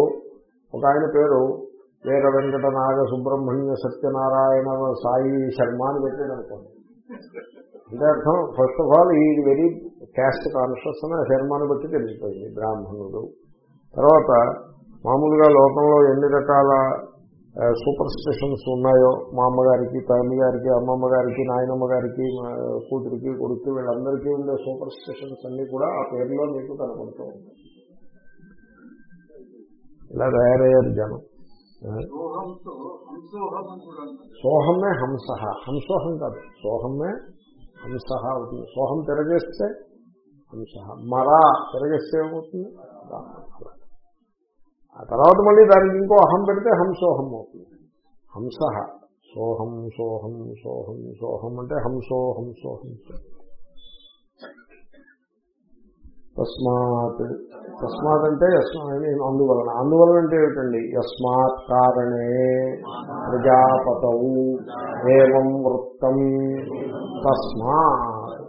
S1: ఒక ఆయన పేరు వీర వెంకట నాగ సుబ్రహ్మణ్య సత్యనారాయణ సాయి శర్మ అని పెట్టాడు అనుకోండి అంటే అర్థం? ఫస్ట్ ఆఫ్ ఆల్ ఈ వెరీ క్యాస్ట్ కాన్షియస్ అని ఆ బట్టి తెలిసిపోయింది బ్రాహ్మణుడు. తర్వాత మామూలుగా లోకంలో ఎన్ని రకాల సూపర్ స్టిషన్స్ ఉన్నాయో మా అమ్మగారికి తల్లి గారికి అమ్మమ్మ గారికి నాయనమ్మ గారికి కూతురికి కొడుకు వీళ్ళందరికీ ఉండే సూపర్ స్టిషన్స్ అన్ని కూడా ఆ పేరులో మీకు కనపడుతూ ఉంటాయి. ఇలా తయారయ్యారు జనం. సోహమే హంస హంసోహం. కాదు. సోహమే హంస అవుతుంది. సోహం తిరగేస్తే హంస మరా తిరగేస్తే ఏమవుతుంది? తర్వాత మళ్ళీ దానికి ఇంకో అహం పెడితే హంసోహం అవుతుంది. హంస. సోహం సోహం సోహం సోహం అంటే హంసోహం సోహం తస్మాత్ తస్మాత్ అంటే అందువలన. అందువలన అంటే ఏమిటండి? యస్మాత్ కారణే ప్రజాపతౌ ఏవం వృత్తం తస్మాత్.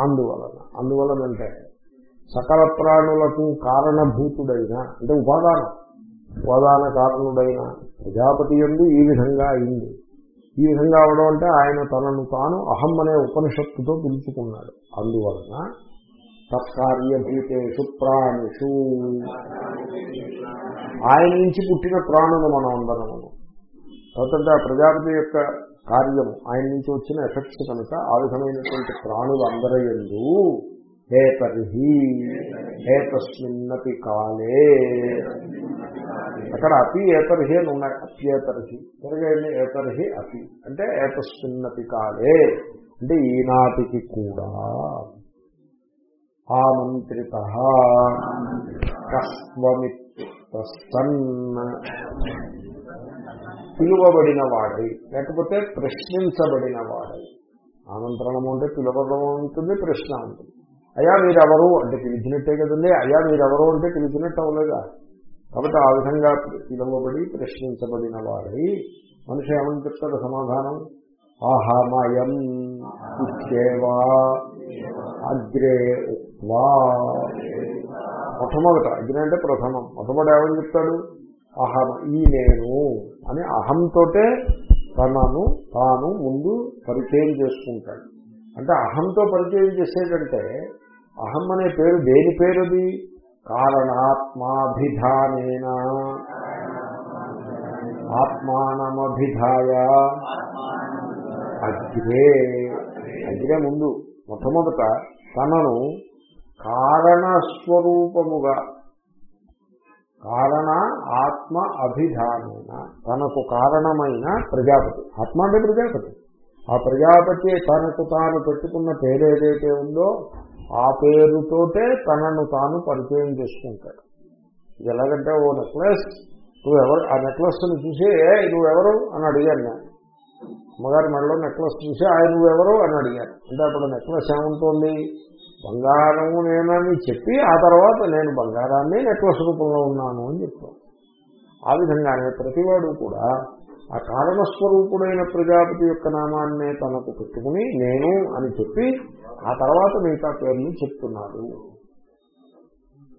S1: అందువలన. అందువలన అంటే సకల ప్రాణులకు కారణభూతుడైన అంటే ఉపాదానం. ఉపాదాన కారణుడైన ప్రజాపతి ఎందు ఈ విధంగా అయింది. ఈ విధంగా అవడం అంటే ఆయన తనను తాను అహం అనే ఉపనిషత్తుతో పిలుచుకున్నాడు అందువలన తత్కార్యభూతేషు ప్రాణిషు. ఆయన నుంచి పుట్టిన ప్రాణులు మనం అందరము కాబట్టి ప్రజాపతి యొక్క కార్యము. ఆయన నుంచి వచ్చిన ఎఫెక్ట్స్ కనుక ఆ విధమైనటువంటి ప్రాణులు అందరయందు హే తర్హి హే తస్మిన్నపి కాలే. అక్కడ అపి ఏతర్హి అని ఉన్నాయి. అప్యేతర్హి తిరగండి ఏతర్హి అపి అంటే ఏతస్మిన్నపి కాలే. అంటే ఈనాటికి కూడా. ఆమంత్రిత కస్వమిత్తన్ పిలువబడిన వాడై లేకపోతే ప్రశ్నించబడిన వాడై. ఆమంత్రణము అంటే పిలవడం ఉంటుంది ప్రశ్న ఉంటుంది. అయ్యా మీరెవరు? అంటే పిలిచినట్టే కదండి. అయ్యా మీరెవరు? అంటే పిలిచినట్టు అవ్వలేదా? కాబట్టి ఆ విధంగా పిలువబడి ప్రశ్నించబడిన వారి మనిషి ఏమని చెప్తాడు సమాధానం? ఆహామయం ఇత్యేవా అగ్రే వా మొట్టమొదట అగ్ని అంటే ప్రథమం. మొట్టమొదటి ఏమని చెప్తాడు? అహం ఈ నేను అని అహంతోటే తనను తాను ముందు పరిచయం చేసుకుంటాడు. అంటే అహంతో పరిచయం చేసేటంటే అహం అనే పేరు దేని పేరుది? కారణాత్మాభిధానేన. ఆత్మానమభిధాయ. అగ్రే. అగ్రే ముందు. మొట్టమొదట తనను కారణస్వరూపముగా. కారణ ఆత్మ అభిధానేన. తనకు కారణమైన ప్రజాపతి. ఆత్మ అంటే ప్రజాపతి. ఆ ప్రజాపతి తనకు తాను పెట్టుకున్న పేరు ఏదైతే ఉందో ఆ పేరుతోటే తనను తాను పరిచయం చేసుకుంటాడు. ఎలాగంటే ఓ నెక్లెస్ నువ్వెవరు ఆ నెక్లెస్ని చూసి ఏ నువ్వెవరు అని అడిగాను నేను. అమ్మగారి మెడలో నెక్లెస్ చూసి ఆయన నువ్వెవరు అని అడిగాను. అంటే అప్పుడు నెక్లెస్ ఏముంటుంది? బంగారము నేనని చెప్పి ఆ తర్వాత నేను బంగారాన్ని నెక్లెస్ రూపంలో ఉన్నాను అని చెప్తాను ఆ విధంగానే ప్రతివాడు కూడా ఆ కారణస్వరూపుడైన ప్రజాపతి యొక్క నామాన్నే తనకు పెట్టుకుని నేను అని చెప్పి ఆ తర్వాత మిగతా పేర్లు చెప్తున్నాడు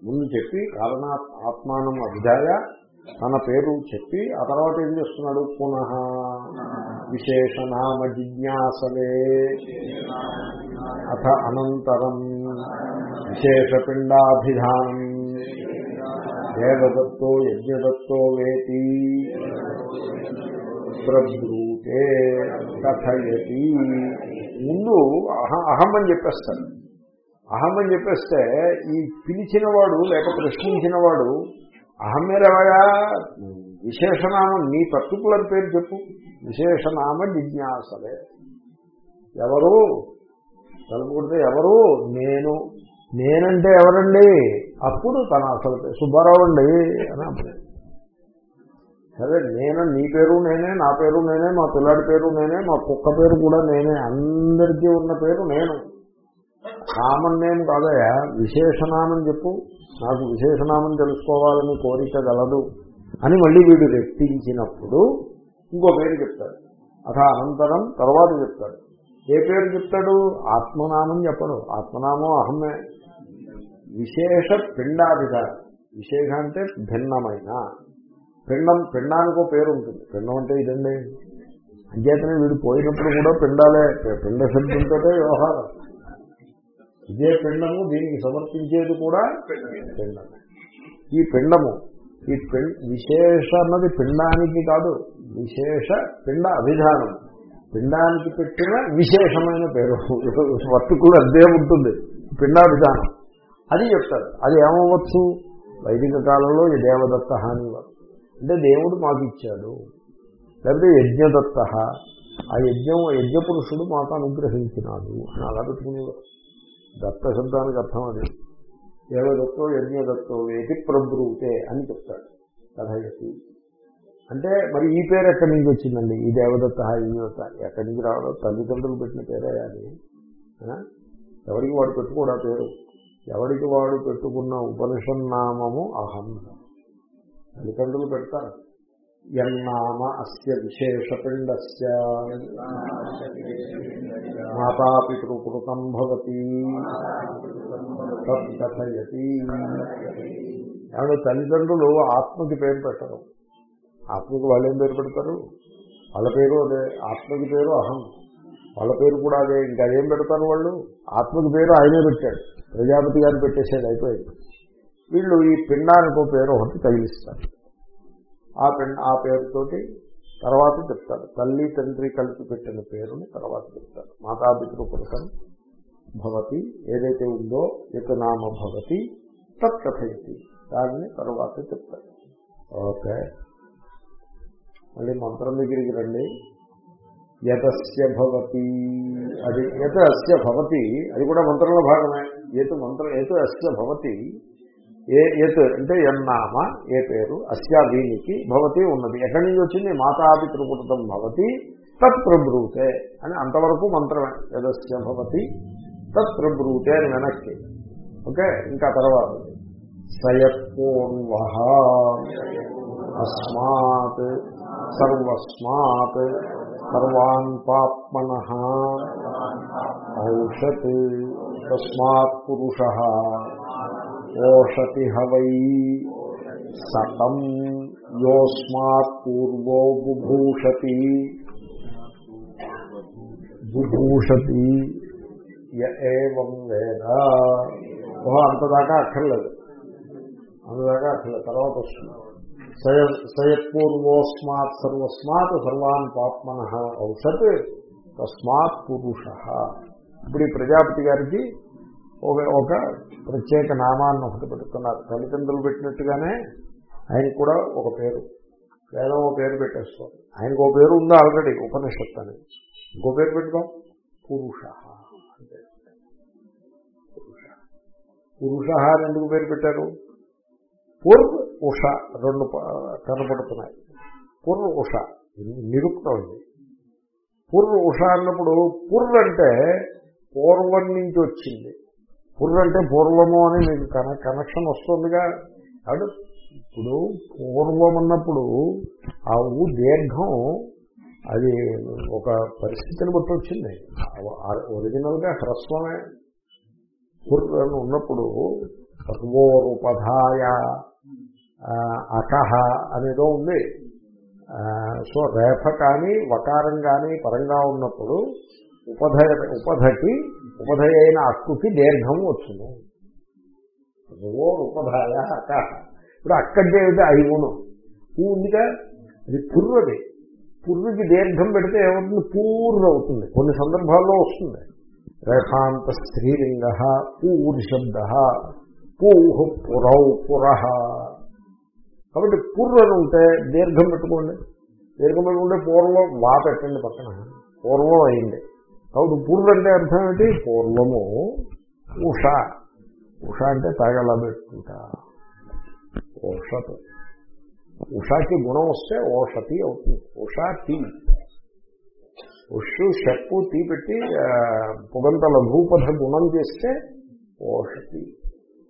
S1: ముందు చెప్పి కారణ ఆత్మానం అభిధాయ తన పేరు చెప్పి ఆ తర్వాత ఏం చేస్తున్నాడు? పునః విశేషనామ జిజ్ఞాసలే అథ అనంతరం విశేషపిండాభిధానం దేవదత్తో యజ్ఞదత్తో వేతి ప్రబ్రూతే కథయతి. ముందు అహ అహం అని చెప్పేస్తాను. అహం అని చెప్పేస్తే ఈ పిలిచిన వాడు లేక ప్రశ్నించిన వాడు అహం విశేషనామం నీ పర్టికులర్ పేరు చెప్పు. విశేషనామ జిజ్ఞాసలే. ఎవరు? తలుపు ఎవరు? నేను. నేనంటే ఎవరండి? అప్పుడు తన అసలు సుబ్బారావు అండి అని అప్పుడు సరే నేను నీ పేరు నేనే నా పేరు నేనే మా పిల్లాడి పేరు నేనే మా కుక్క పేరు కూడా నేనే అందరికీ ఉన్న పేరు నేను. కామన్ నేమ్ కాదయా విశేషనామం చెప్పు. నాకు విశేషనామం తెలుసుకోవాలని కోరిక గలదు అని మళ్ళీ వీడు రెట్టించినప్పుడు ఇంకో పేరు చెప్తాడు. అథ అనంతరం తర్వాత చెప్తాడు. ఏ పేరు చెప్తాడు? ఆత్మనామం చెప్పడు. ఆత్మనామం అహమే. విశేష పిండాధికారం. విశేష అంటే భిన్నమైన. పిండం పిండానికో పేరు ఉంటుంది పిండం అంటే ఇదండి. అంచేతనే వీడు పోయినప్పుడు కూడా పిండాలే. పిండ శబ్దంతో వ్యవహారం. ఇదే పిండము దీనికి సమర్పించేది కూడా పిండమే. ఈ పిండము ఈ పిం- విశేష అన్నది పిండానికి కాదు. విశేష పిండ అభిధానం. పిండానికి పెట్టిన విశేషమైన పేరు. వర్తకులు అదే ఉంటుంది. పిండాభిధానం. అది చెప్తారు. అది ఏమవ్వచ్చు? వైదిక కాలంలో ఈ దేవదత్త హాని అంటే దేవుడు మాకు ఇచ్చాడు లేకపోతే యజ్ఞదత్త. ఆ యజ్ఞం యజ్ఞపురుషుడు మాకు అనుగ్రహించినాడు. అని అలా పెట్టుకునేవారు దత్త శబ్దానికి అర్థం అది. దేవదత్తో యజ్ఞదత్తో వేది ప్రబ్రూతే అని చెప్తాడు. కథయతి. అంటే మరి ఈ పేరు ఎక్కడి నుంచి వచ్చిందండి? ఈ దేవదత్త యజ్ఞదత్త ఎక్కడి నుంచి రావడం? తల్లిదండ్రులు పెట్టిన పేరే అది. ఎవరికి వాడు పెట్టుకోడా పేరు? ఎవరికి వాడు పెట్టుకున్న ఉపనిషన్నామము అహం. తల్లిదండ్రులు పెడతారు. ఎన్నామ అస్య విశేషపిండ మాతాపితృకృతం భవతి. తత్కథయతి ఏమంటే తల్లిదండ్రులు ఆత్మకి పేరు పెట్టరు. ఆత్మకి వాళ్ళు పేరు పెడతారు? వాళ్ళ పేరు అదే ఆత్మకి పేరు అహం. వాళ్ళ పేరు కూడా అదే ఇంకా అదేం పెడతారు వాళ్ళు? ఆత్మకి పేరు ఆయనే పెట్టాడు. ప్రజాపతి గారు పెట్టేసేది అయిపోయింది. వీళ్ళు ఈ పిండానికి పేరు ఒకటి తగిలిస్తారు. ఆ పిండ ఆ పేరుతోటి తర్వాత చెప్తారు. తల్లి తండ్రి కలిపి పెట్టిన పేరుని తర్వాత చెప్తారు. మాతాపితృ పురుషం భవతి ఏదైతే ఉందో యత్ నామ భవతి తత్కథయతి దాన్ని తర్వాత చెప్తారు. ఓకే. మళ్ళీ మంత్రం దగ్గరికి రండి. యతస్య భవతి. అది యత అస్య భవతి అది కూడా మంత్రంలో భాగమే. ఏతు మంత్రం ఏతు అస్య భవతి ఏ ఏత్ అంటే ఎన్నామ ఏ పేరు అస్యా దీనికి భవతి ఉన్నది. ఎక్కడి నుంచి వచ్చింది? మాతాపి త్రిపుటం భవతి తత్ ప్రభ్రూతే అని అంతవరకు మంత్రమే. యదస్య భవతి తత్ ప్రభ్రూతే అని వెనక్కి. ఓకే? ఇంకా తర్వాత. సయత్పూర్వ అస్మాత్ సర్వస్మాత్ సర్వాన్ పాప్మన ఔషత్ తస్మాత్ పురుష ఓషతి హవై. సతం యోస్మాత్ పూర్వో బుభూషతి. బుభూషతి య వేద. ఓహో అంతదాకా అక్కర్లేదు. అంతదాకా అక్కర్లేదు. తర్వాత వస్తుంది. సయ సయత్పూర్వోస్మాత్ సర్వస్మాత్ సర్వాన్ పాత్మన ఔషత్ తస్మాత్ పురుష. ఇప్పుడు ఈ ప్రజాపతి గారికి ఒక ప్రత్యేక నామాన్ని ఒకటి పెట్టుకున్నారు. తల్లిదండ్రులు పెట్టినట్టుగానే ఆయనకు కూడా ఒక పేరు. వేదం ఒక పేరు పెట్టేస్తాం ఆయనకు ఒక పేరు ఉందా ఆల్రెడీ? ఉపనిషత్తు అని. ఇంకో పేరు పెట్టుకో. పురుష. అంటే పురుష పురుష అని ఎందుకు పేరు పెట్టారు? పూర్వ ఉష రెండు కనపడుతున్నాయి పూర్వ ఉష. నిరుక్తం ఇది. పూర్వ ఉష అన్నప్పుడు పుర్ర అంటే పూర్వం నుంచి వచ్చింది. పుర్ర అంటే పూర్వము అని మీకు కనెక్షన్ వస్తుందిగా. కాబట్టి ఇప్పుడు పూర్వం అన్నప్పుడు ఆ ఊ దీర్ఘం అది ఒక పరిస్థితిని బట్టి వచ్చింది. ఒరిజినల్గా హ్రస్వమే. పుర్ర ఉన్నప్పుడు సర్వోరుపధాయ అకహ అనేదో ఉంది. సో రేఫ కానీ వకారం కానీ పరంగా ఉన్నప్పుడు ఉపధ ఉపధకి ఉపధయ అయిన అక్కుకి దీర్ఘం వచ్చును. ఓ ఉపధాయ అక్క ఇప్పుడు అక్కంటే అయితే ఐవును పూ ఉందిగా? అది పుర్రది. పుర్రుకి దీర్ఘం పెడితే ఏమవుతుంది? పూర్ణ అవుతుంది కొన్ని సందర్భాల్లో వస్తుంది. రేఖాంత స్త్రీలింగ పూర్శబ్ద పూహ పురౌ పుర. కాబట్టి పుర్రని ఉంటే దీర్ఘం పెట్టుకోండి. దీర్ఘం పెట్టుకుంటే పూర్వం వా పెట్టండి పక్కన. పూర్వం అయింది. కాబట్టి పుర్రు అంటే అర్థం ఏంటి పూర్వము ఉష ఉష అంటే తగలబెట్టుకుంటా ఓషత్ ఉషాకి గుణం వస్తే ఓషతి అవుతుంది ఉషా టీ ఉషు షప్పు తీ పెట్టి ఆ, పుగంతల భూపథ గుణం చేస్తే ఓషతి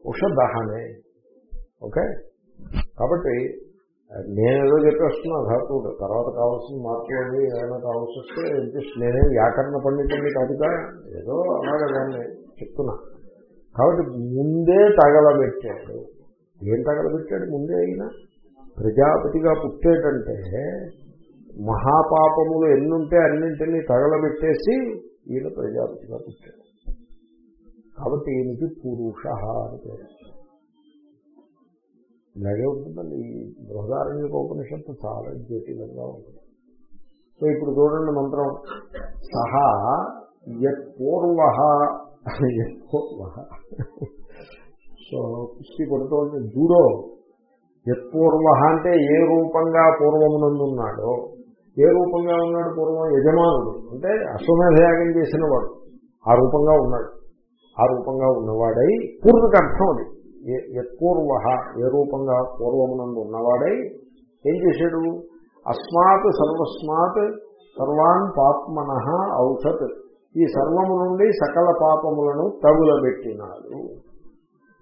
S1: ఉష దహనే ఓకే కాబట్టి నేనేదో చెప్పేస్తున్నా ధాతువుడు. తర్వాత కావాల్సిన మార్పులు ఏమైనా కావాల్సి వస్తే ఇంట్రెస్ట్ నేనే వ్యాకరణ పండితుంది కాదుగా ఏదో అలాగే దాన్ని చెప్తున్నా. కాబట్టి ముందే తగలబెట్టాడు. ఏం తగలబెట్టాడు? ముందే అయినా? ప్రజాపతిగా పుట్టేటంటే మహాపాపములు ఎన్నుంటే అన్నింటినీ తగలబెట్టేసి ఈయన ప్రజాపతిగా పుట్టాడు. కాబట్టి ఈయనకి పురుష అని పేరు. ఇలాగే ఉంటుందండి. ఈ బృహదారణ్య ఉపనిషత్తు చాలా జటిలంగా ఉంటుంది. సో ఇప్పుడు చూడండి మంత్రం. సహా యత్పూర్వ. యత్పూర్వ. సో కుస్తీ కొడుతోంది. జూడో. యత్పూర్వ అంటే ఏ రూపంగా పూర్వమునందు ఉన్నాడో ఏ రూపంగా ఉన్నాడు పూర్వం? యజమానుడు. అంటే అశ్వమేధయాగం చేసిన వాడు ఆ రూపంగా ఉన్నాడు. ఆ రూపంగా ఉన్నవాడై పూర్వకర్థం అది. యత్పూర్వ ఏ రూపంగా పూర్వమునందు ఉన్నవాడై ఏం చేశాడు? అస్మాత్ సర్వస్మాత్ సర్వాన్ పాత్మన ఔషత్. ఈ సర్వము నుండి సకల పాపములను తగులబెట్టినాడు.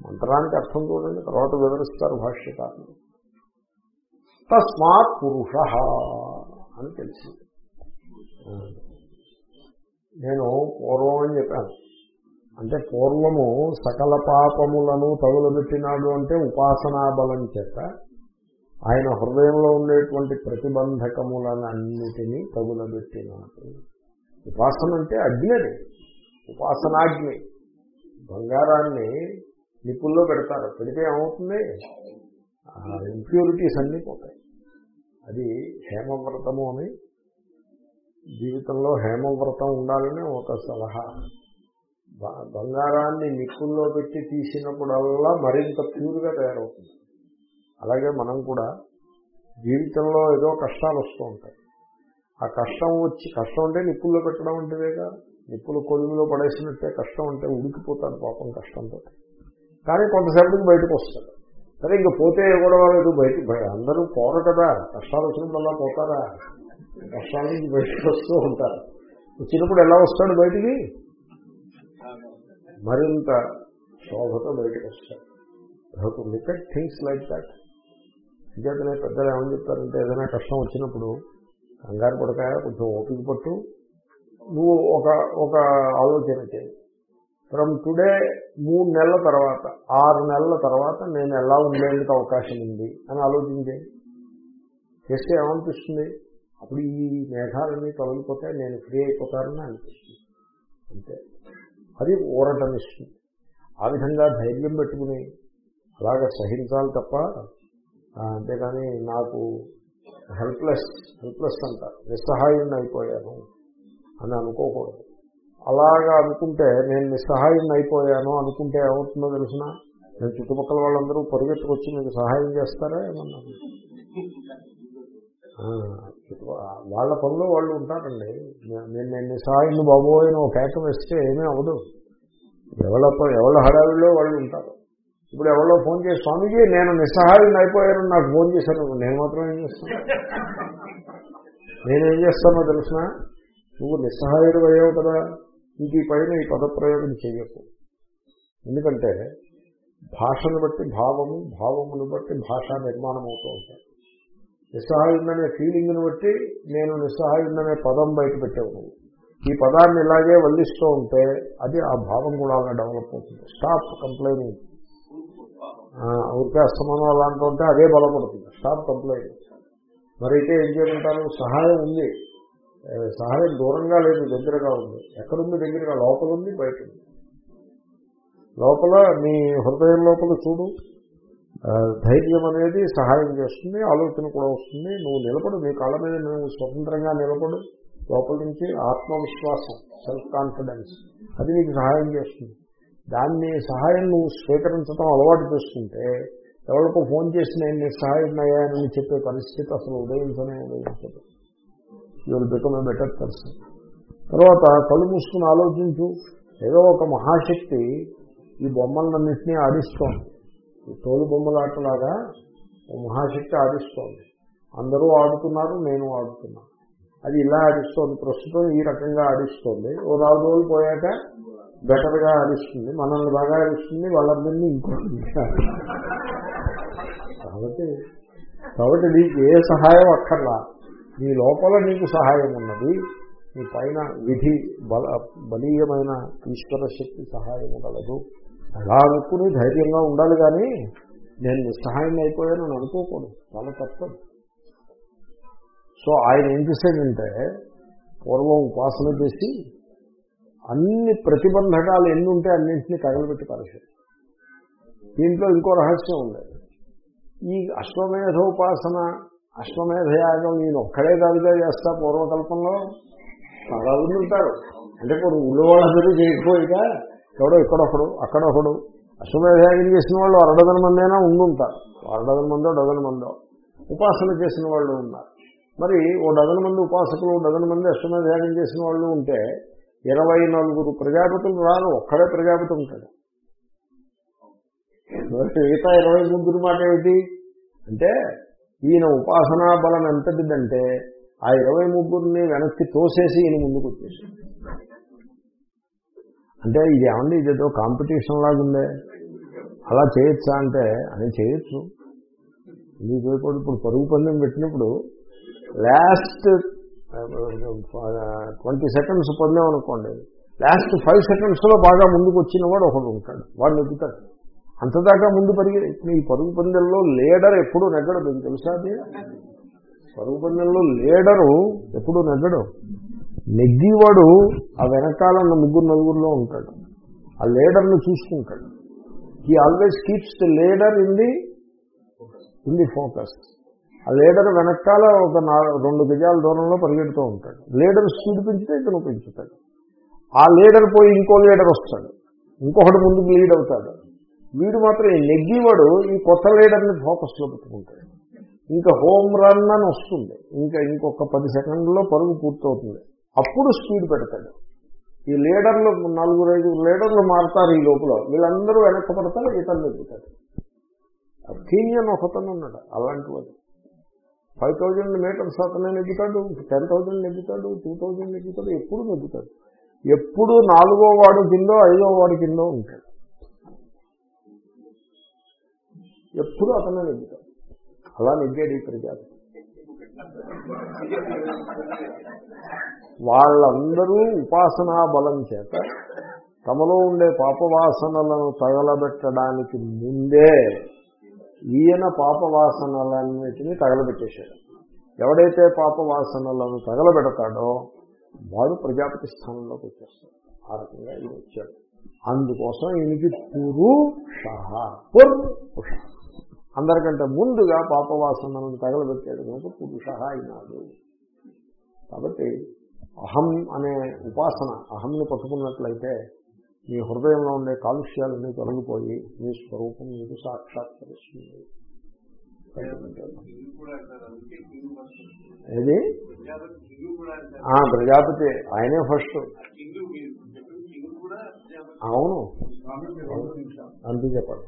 S1: మంత్రానికి అర్థం చూడండి తర్వాత వివరిస్తారు భాష్యకారులు. తస్మాత్ పురుష అని తెలిసింది. నేను పూర్వం అని చెప్పాను. అంటే పూర్వము సకల పాపములను తగులబెట్టినాడు అంటే ఉపాసనా బలం చేత ఆయన హృదయంలో ఉండేటువంటి ప్రతిబంధకములను అన్నిటినీ తగులబెట్టినాడు. ఉపాసన అంటే అగ్ని అది. ఉపాసనాగ్ని. బంగారాన్ని నిప్పుల్లో పెడతారు. పెడితే ఏమవుతుంది? ఇంప్యూరిటీస్ అన్నీ పోతాయి. అది హేమవ్రతము అని జీవితంలో హేమవ్రతం ఉండాలని ఒక సలహా. బంగారాన్ని నిప్పుల్లో పెట్టి తీసినప్పుడల్లా మరింత ప్యూర్గా తయారవుతుంది. అలాగే మనం కూడా జీవితంలో ఏదో కష్టాలు వస్తూ ఉంటాయి. ఆ కష్టం వచ్చి కష్టం అంటే నిప్పుల్లో పెట్టడం వంటిదేగా నిప్పులు కొలుగులో పడేసినట్టే కష్టం అంటే ఉడికిపోతాడు పాపం కష్టంతో. కానీ కొంతసేపటికి బయటకు వస్తాడు సరే ఇంక పోతే కూడా వాళ్ళు బయట అందరూ పోరు కదా కష్టాలు వచ్చినప్పుడు పోతారా? కష్టాల నుంచి బయటకు వస్తూ ఉంటారు. వచ్చినప్పుడు ఎలా వస్తాడు బయటికి? మరింత శోభతో బయటకు వస్తాడు నాకు look at things like that. అంచేతనే పెద్దలు ఏమని చెప్తారంటే ఏదైనా కష్టం వచ్చినప్పుడు కంగారు పడకాయ కొంచెం ఓపిక పట్టు. నువ్వు ఒక ఒక ఆలోచన చేయి. ఫ్రమ్ టుడే మూడు నెలల తర్వాత ఆరు నెలల తర్వాత నేను ఎలా ఉండేందుకు అవకాశం ఉంది అని ఆలోచించే చేస్తే ఏమనిపిస్తుంది? అప్పుడు ఈ మేఘాలన్నీ తొలగిపోతే నేను ఫ్రీ అయిపోతానని అనిపిస్తుంది. అంతే. అది ఊరటనిస్తుంది ఆ విధంగా ధైర్యం పెట్టుకుని అలాగ సహించాలి తప్ప అంతేగాని నాకు హెల్ప్లెస్ హెల్ప్లెస్ అంట నిస్సహాయం అయిపోయాను అని అనుకోకూడదు. అలాగా అనుకుంటే నేను నిస్సహాయం అయిపోయాను అనుకుంటే ఏమవుతుందో తెలిసిన? నేను చుట్టుపక్కల వాళ్ళందరూ పరిగెత్తుకొచ్చి మీకు సహాయం చేస్తారా ఏమన్నా? వాళ్ళ పనిలో వాళ్ళు ఉంటారండి. నేను నేను నిస్సహాయం బాబోయ్ ఒక కేక వేస్తే ఏమీ అవ్వదు. ఎవళ్ళ ఎవళ్ళ హడావిలో వాళ్ళు ఉంటారు. ఇప్పుడు ఎవరో ఫోన్ చేసి స్వామీజీ నేను నిస్సహాయం అయిపోయాను నాకు ఫోన్ చేశాను నేను మాత్రం ఏం చేస్తాను? నేనేం చేస్తానో తెలిసిన? నువ్వు నిస్సహాయుడు అయ్యావు కదా. ఇంక ఈ పైన ఈ పదప్రయోగం చేయకు ఎందుకంటే భాషను బట్టి భావము భావమును బట్టి భాషా నిర్మాణం అవుతూ ఉంటాయి. నిస్సహాయుడనే ఫీలింగ్ని బట్టి నేను నిస్సహాయుడనే పదం బయట పెట్టాను ఈ పదాన్ని ఇలాగే వల్లిస్తూ ఉంటే అది ఆ భావం కూడా అలా డెవలప్ అవుతుంది. స్టాప్ కంప్లైనింగ్ ఊరికే అస్తమానం అలాంటి ఉంటే అదే బలపడుతుంది. స్టాప్ కంప్లైంట్ మరి అయితే ఏం చేయమంటారు? సహాయం ఉంది. సహాయం దూరంగా లేదు దగ్గరగా ఉంది. ఎక్కడుంది దగ్గరగా? లోపల ఉంది బయట ఉంది. లోపల మీ హృదయం లోపల చూడు. ధైర్యం అనేది సహాయం చేస్తుంది ఆలోచన కూడా వస్తుంది. నువ్వు నిలబడు నీ కాళ్ళ మీద నువ్వు స్వతంత్రంగా నిలబడు. లోపల నుంచి ఆత్మవిశ్వాసం సెల్ఫ్ కాన్ఫిడెన్స్ అది నీకు సహాయం చేస్తుంది. దాన్ని సహాయం నువ్వు స్వీకరించడం అలవాటు చేస్తుంటే ఎవరికో ఫోన్ చేసి నేను నీ సహాయం అయ్యానని చెప్పే పరిస్థితి అసలు ఉదయించనే ఉదయించదు. Your become a better person తర్వాత కళ్ళు మూసుకుని ఆలోచించు. ఏదో ఒక మహాశక్తి ఈ బొమ్మలన్నింటినీ ఆడిస్తోంది. ఈ తోలు బొమ్మలాటలాగా మహాశక్తి ఆడిస్తోంది. అందరూ ఆడుతున్నారు నేను ఆడుతున్నాను అది ఇలా ఆడిస్తోంది. ప్రస్తుతం ఈ రకంగా ఆడిస్తోంది. ఓ నాలుగు రోజులు పోయాక బెటర్గా ఆడిస్తుంది. మనల్ని బాగా ఆడిస్తుంది వాళ్ళందరినీ ఇంకొకటి కాబట్టి కాబట్టి నీకు ఏ సహాయం అక్కర్లా. నీ లోపల నీకు సహాయం ఉన్నది. నీ పైన విధి బల బలీయమైన ఈశ్వర శక్తి సహాయం కలదు అలా అనుకుని ధైర్యంగా ఉండాలి కానీ నేను నిస్సహాయం అయిపోయానని అనుకోకూడదు. చాలా తప్పదు. సో ఆయన ఏం చేశాడంటే పూర్వం ఉపాసన చేసి అన్ని ప్రతిబంధకాలు ఎన్ని ఉంటే అన్నింటినీ తగలబెట్టి పరిశారు దీంట్లో ఇంకో రహస్యం ఉండేది ఈ అశ్వమేధోపాసన అశ్వమేధ యాగం నేను ఒక్కడే కాదుగా చేస్తా పూర్వకల్పంలో? చాలా ఉంటారు. అంటే కొన్ని ఊళ్ళో చేయకపోయిగా ఎవడో ఇక్కడొకడు అక్కడొకడు. అశ్వమేధయాగం చేసిన వాళ్ళు అరడదన మంది అయినా ఉండుంటారు అరడదన మందో డజన్ మందో. ఉపాసన చేసిన వాళ్ళు ఉన్నారు. మరి ఓ డజన్ మంది ఉపాసకులు డజన్ మంది అశ్వమేధయాగం చేసిన వాళ్ళు ఉంటే ఇరవై నలుగురు ప్రజాపతులు రాను ఒక్కడే ప్రజాపతి ఉంటాడు. మిగతా ఇరవై ముగ్గురు మాట ఏమిటి? అంటే ఈయన ఉపాసనా బలం ఎంతటిదంటే ఆ ఇరవై ముగ్గురిని వెనక్కి తోసేసి ఈయన ముందుకు వచ్చేసాడు. అంటే ఇది ఏమండి? ఇదేదో కాంపిటీషన్ లాగుందే. అలా చేయొచ్చా అంటే అని చేయొచ్చు. ఎందుకు చేయకూడదు? ఇప్పుడు పరుగు పందెం పెట్టినప్పుడు లాస్ట్ ట్వంటీ సెకండ్స్ పందెం అనుకోండి. లాస్ట్ ఫైవ్ సెకండ్స్లో బాగా ముందుకు వచ్చిన వాడు ఒకడు ఉంటాడు. వాడు నెగ్గుతాడు. అంతదాకా ముందు పరిగి ఈ పరుగు పందెంలో లీడర్ ఎప్పుడూ నెగ్గడు. మీకు తెలుసా అది? పరుగు పందెంలో లీడరు ఎప్పుడు నెగ్గడు. నెగ్గివాడు ఆ వెనకాల ముగ్గురు నలుగురిలో ఉంటాడు. ఆ లీడర్ని చూసుకుంటాడు. He always keeps the leader in the in the focus ఆ లీడర్ వెనకాల ఒక రెండు గజాల దూరంలో పరిగెడుతూ ఉంటాడు. లీడర్ స్పీడ్ పెంచితే ఇతను పెంచుతాడు. ఆ లీడర్ పోయి ఇంకో లీడర్ వస్తాడు. ఇంకొకటి ముందుకు లీడ్ అవుతాడు. వీడు మాత్రం ఈ నెగ్గివాడు ఈ కొత్త లీడర్ని ఫోకస్లో పెట్టుకుంటాడు. ఇంకా హోమ్ రన్ అని వస్తుంది. ఇంకా ఇంకొక పది సెకండ్లో పరుగు పూర్తవుతుంది. అప్పుడు స్పీడ్ పెడతాడు. ఈ లీడర్లు నలుగురు ఐదు లీడర్లు మారుతారు ఈ లోపల. వీళ్ళందరూ వెనక్కి పడతారు ఇతను నెగ్గుతాడు కీనియన్ ఒకతను ఉన్నాడు అలాంటి వాడు. ఫైవ్ థౌజండ్ మీటర్స్ అతనే నెగ్గుతాడు టెన్ థౌజండ్ నెగ్గుతాడు టూ థౌజండ్ నెగ్గుతాడు ఎప్పుడు నెగ్గుతాడు. ఎప్పుడు నాలుగో వాడు కిందో ఐదో వాడి కిందో ఉంటాడు. ఎప్పుడు అతనే నెగ్గుతాడు. అలా నెగ్గాడు ఈ ప్రజాపతి వాళ్ళందరూ ఉపాసనా బలం చేత తమలో ఉండే పాపవాసనలను తగలబెట్టడానికి ముందే ఈయన పాపవాసనలన్నిటినీ తగలబెట్టేశాడు. ఎవడైతే పాపవాసనలను తగలబెడతాడో వాడు ప్రజాపతి స్థానంలోకి వచ్చేస్తాడు. ఆ రకంగా ఈయన వచ్చాడు. అందుకోసం ఈయనకి పురుష పురుష. అందరికంటే ముందుగా పాపవాసనలను తగలబెట్టాడు. కనుక పురుష అయినాడు. కాబట్టి అహం అనే ఉపాసన అహంని పట్టుకున్నట్లయితే మీ హృదయంలో ఉండే కాలుష్యాలన్నీ తొలగిపోయి మీ స్వరూపం మీకు సాక్షాత్కరిస్తుంది ఏది?
S2: ప్రజాపతి
S1: ఆయనే ఫస్ట్. అవును. అంతే చెప్పండి.